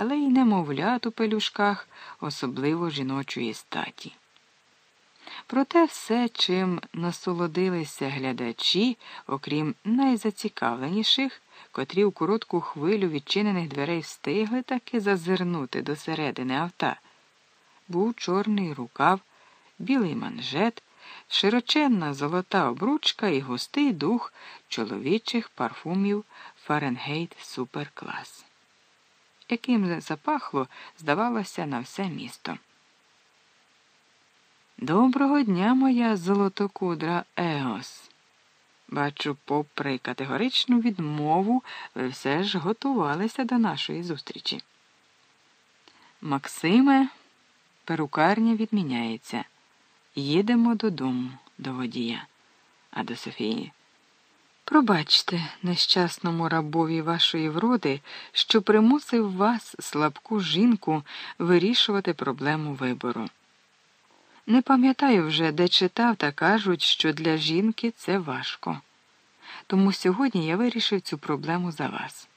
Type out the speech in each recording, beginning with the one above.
але й немовлят у пелюшках, особливо жіночої статі. Проте все, чим насолодилися глядачі, окрім найзацікавленіших, котрі у коротку хвилю відчинених дверей встигли таки зазирнути до середини авта, був чорний рукав, білий манжет, широченна золота обручка і густий дух чоловічих парфумів Фаренгейт Суперклас, яким запахло, здавалося, на все місто. Доброго дня, моя золотокудра Еос. Бачу, попри категоричну відмову, ви все ж готувалися до нашої зустрічі. Максиме, перукарня відміняється. Їдемо додому, до водія, а до Софії. Пробачте нещасному рабові вашої вроди, що примусив вас, слабку жінку, вирішувати проблему вибору. Не пам'ятаю вже, де читав та кажуть, що для жінки це важко. Тому сьогодні я вирішив цю проблему за вас.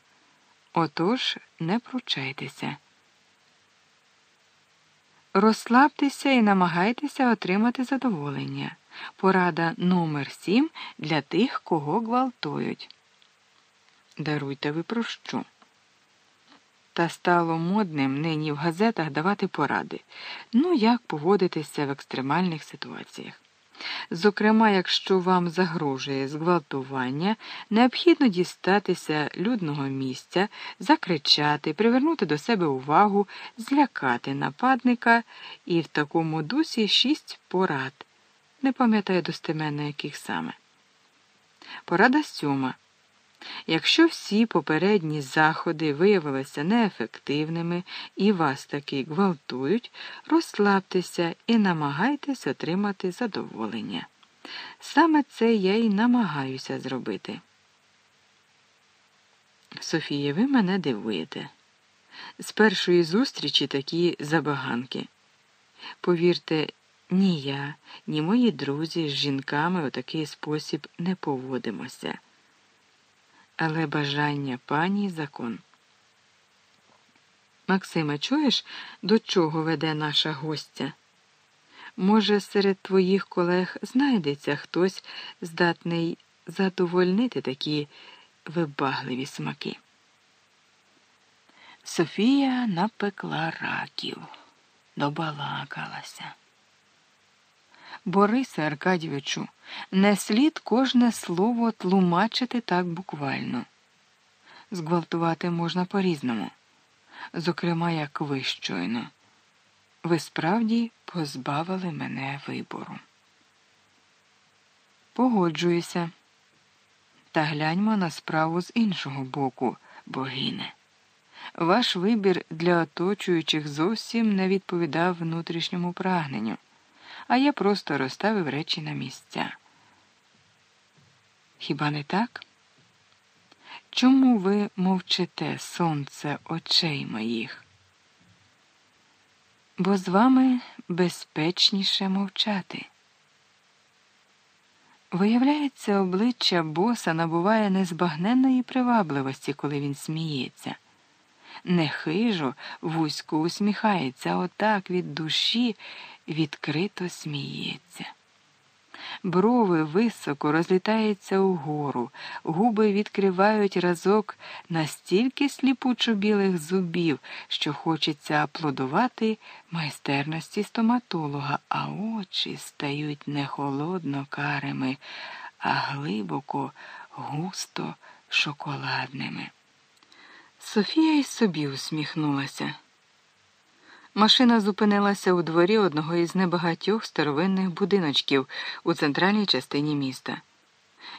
Отож, не пручайтеся. Розслабтеся і намагайтеся отримати задоволення. Порада номер 7 для тих, кого гвалтують. Даруйте ви про що? Та стало модним нині в газетах давати поради, ну як поводитися в екстремальних ситуаціях. Зокрема, якщо вам загрожує зґвалтування, необхідно дістатися людного місця, закричати, привернути до себе увагу, злякати нападника і в такому дусі шість порад. Не пам'ятаю достеменно, яких саме. Порада сьома. Якщо всі попередні заходи виявилися неефективними і вас таки гвалтують, розслабтеся і намагайтесь отримати задоволення. Саме це я й намагаюся зробити. Софія, ви мене дивуєте. З першої зустрічі такі забаганки. Повірте, ні я, ні мої друзі з жінками у такий спосіб не поводимося але бажання пані закон. Максиме, чуєш, до чого веде наша гостя? Може, серед твоїх колег знайдеться хтось здатний задовольнити такі вибагливі смаки? Софія напекла раків, добалакалася. Борисе Аркадійовичу, не слід кожне слово тлумачити так буквально. Зґвалтувати можна по-різному, зокрема, як ви щойно. Ви справді позбавили мене вибору. Погоджуюся. Та гляньмо на справу з іншого боку, богине. Ваш вибір для оточуючих зовсім не відповідав внутрішньому прагненню а я просто розставив речі на місця. Хіба не так? Чому ви мовчите, сонце очей моїх? Бо з вами безпечніше мовчати. Виявляється, обличчя боса набуває незбагненної привабливості, коли він сміється. Не хижо, вузько усміхається, отак від душі відкрито сміється. Брови високо розлітаються угору, губи відкривають разок настільки сліпучо білих зубів, що хочеться аплодувати майстерності стоматолога, а очі стають не холодно карими, а глибоко, густо шоколадними. Софія й собі усміхнулася. Машина зупинилася у дворі одного із небагатьох старовинних будиночків у центральній частині міста.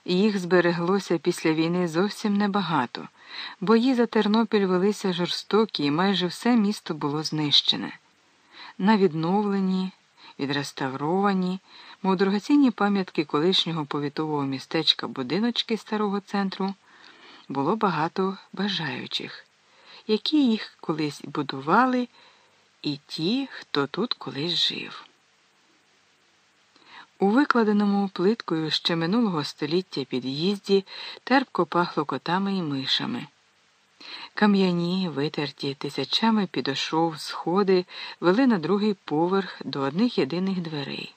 Їх збереглося після війни зовсім небагато. Бої за Тернопіль велися жорстокі, і майже все місто було знищене. На відновлені, відреставровані, мов дорогоцінні пам'ятки колишнього повітового містечка будиночки старого центру було багато бажаючих, які їх колись будували і ті, хто тут колись жив. У викладеному плиткою ще минулого століття під'їзді терпко пахло котами і мишами. Кам'яні, витерті тисячами підошов, сходи вели на другий поверх до одних єдиних дверей.